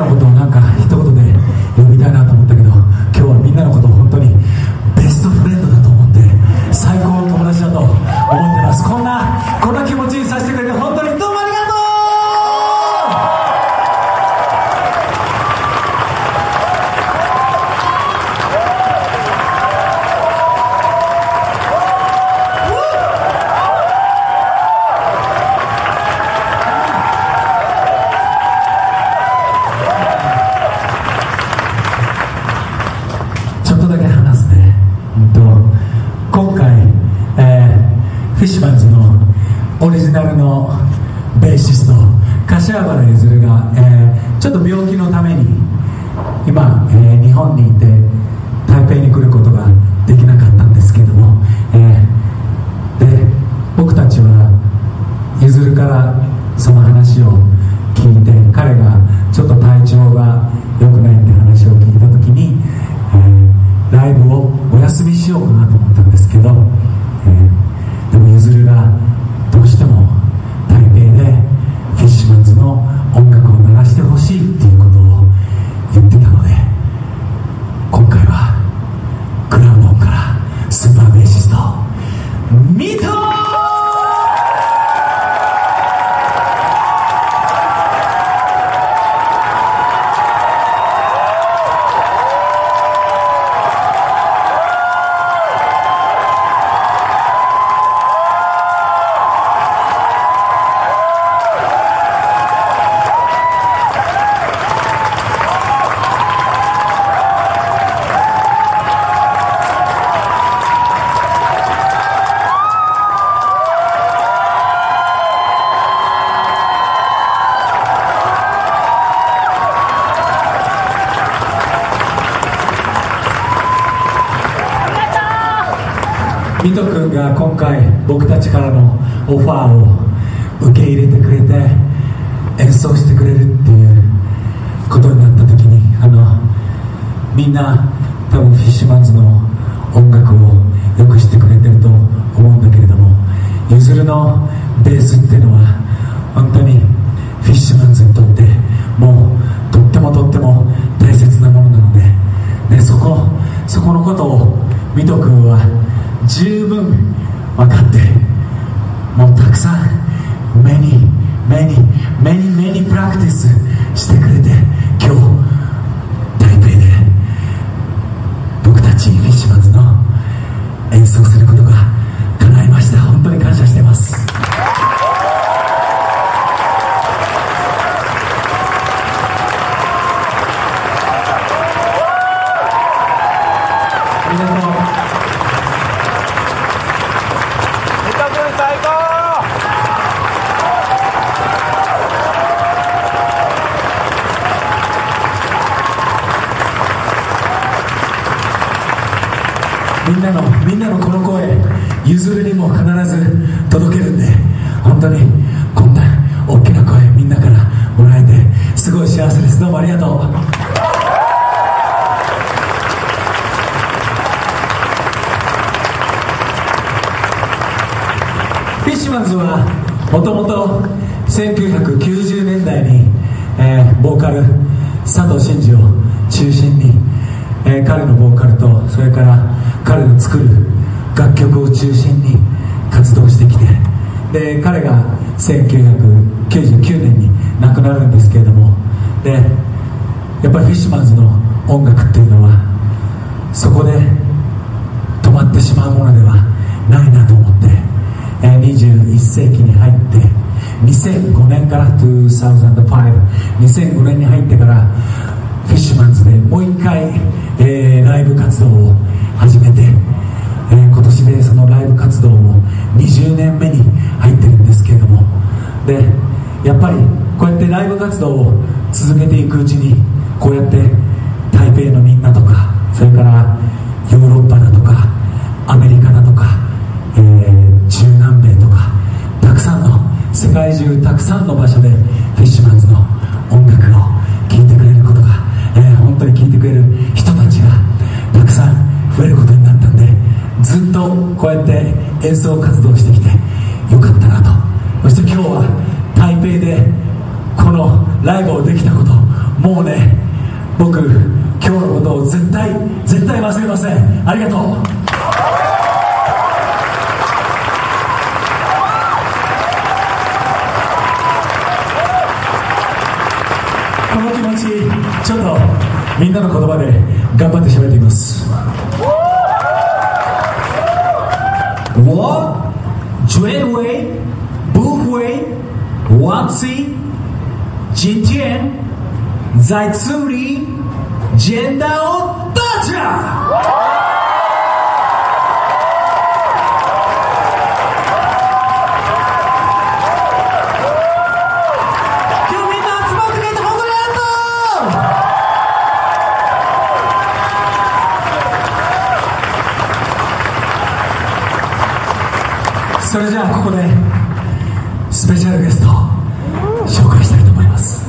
ordre ミト君が今回僕たちからのオファーを受け入れてくれて演奏してくれるっていうことになった時にあのみんな多分フィッシュマンズの音楽をよくしてくれてると思うんだけれどもゆずるのベースっていうのは本当にフィッシュマンズにとってもうとってもとっても大切なものなので、ね、そこそこのことをミト君は十分分かってもうたくさん目に目に目に目にプラクティスしてくれて今日台北で僕たちフィッシュマンズの演奏することが叶いました。本当に感謝してますみんなのみんなのこの声ゆずるにも必ず届けるんで本当にこんな大きな声みんなからもらえてすごい幸せですどうもありがとうフィッシュマンズはもともと1990年代に、えー、ボーカル佐藤真二を中心に、えー、彼のボーカルとそれから彼の作る楽曲を中心に活動してきてで彼が1999年に亡くなるんですけれどもでやっぱりフィッシュマンズの音楽っていうのはそこで止まってしまうものではないなと思って21世紀に入って2005年から2005年に入ってからフィッシュマンズでもう一回、えー、ライブ活動を始めて、えー、今年でそのライブ活動も20年目に入ってるんですけれどもでやっぱりこうやってライブ活動を続けていくうちにこうやって台北のみんなとかそれから世界中たくさんの場所でフィッシュマンズの音楽を聴いてくれることが、えー、本当に聴いてくれる人たちがたくさん増えることになったんでずっとこうやって演奏活動してきてよかったなと。そして今日は台北でこのライブをできたこともうね僕今日のことを絶対絶対忘れません。ありがとうこの気持ちょっとみんなの言葉で頑張って喋ってみます。それじゃあここでスペシャルゲスト紹介したいと思います。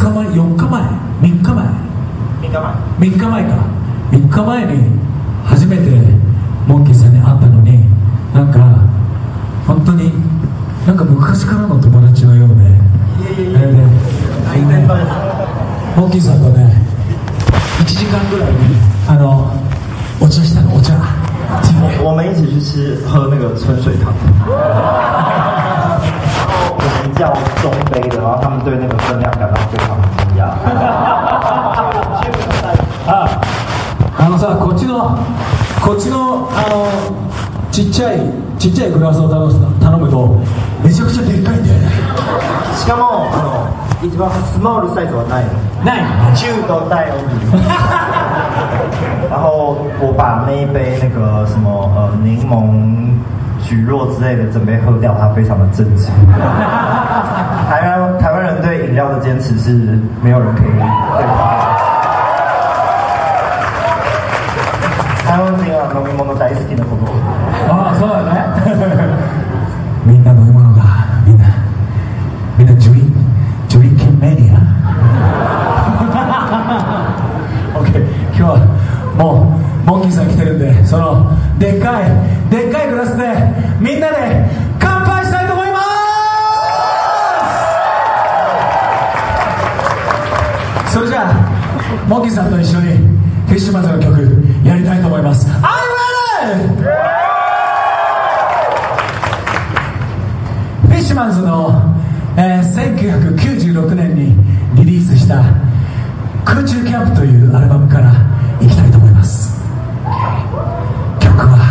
日前、4日前、3日前、3日前、3日前か、3日前に初めてモンキーさんに会ったのに、なんか、本当に、なんか昔からの友達のようで、いやいやいやホーキンさんとね1時間ぐらいあのお茶したのお茶。我们一起去吃喝那个春水堂我们叫中杯的然后他们对那个分量感到非常惊讶ああのさこっちのこっちのあのちっちゃいちっちゃいグラスを頼むとめちゃくちゃでっかいんだよね。しかもあの一番スモールサイズはない。ない。中都带而已然。后我把那一杯那个什么呃柠檬菊若之类的整杯喝掉，它非常的震惊。台湾台湾人对饮料的坚持是没有人可以对抗。台湾人は飲み物大好きなこと。ああそうだね。みんな ーさんと一緒にフィッシュマンズの曲やりたいと思います I'm ready! フィッシュマンズのえー、1996年にリリースした「空中キャンプ」というアルバムからいきたいと思います曲は